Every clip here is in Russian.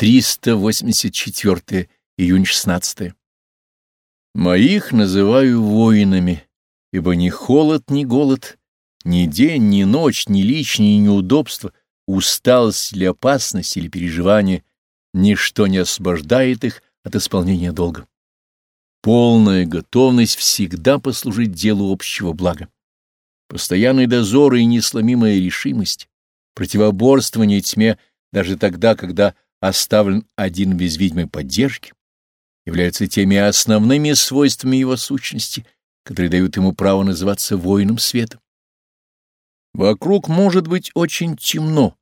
384 июнь 16 Моих называю воинами, ибо ни холод, ни голод, ни день, ни ночь, ни личные неудобства, усталость или опасность или переживание, ничто не освобождает их от исполнения долга. Полная готовность всегда послужить делу общего блага. Постоянный дозор и несломимая решимость, противоборствование тьме даже тогда, когда оставлен один без видимой поддержки, являются теми основными свойствами его сущности, которые дают ему право называться воином света. Вокруг может быть очень темно,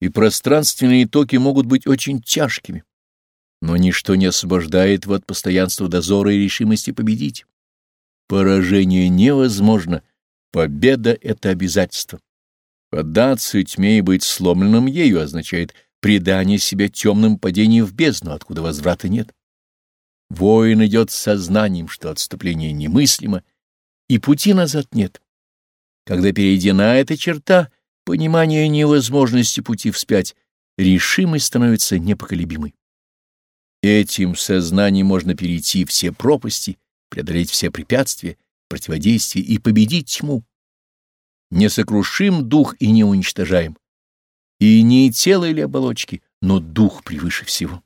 и пространственные токи могут быть очень тяжкими, но ничто не освобождает его от постоянства дозора и решимости победить. Поражение невозможно — Победа — это обязательство. Поддаться тьме и быть сломленным ею означает предание себя темным падением в бездну, откуда возврата нет. Воин идет с сознанием, что отступление немыслимо, и пути назад нет. Когда перейдена эта черта, понимание невозможности пути вспять, решимость становится непоколебимой. Этим сознанием можно перейти все пропасти, преодолеть все препятствия, противодействие и победить тьму. Не сокрушим дух и не уничтожаем. И не тело или оболочки, но дух превыше всего.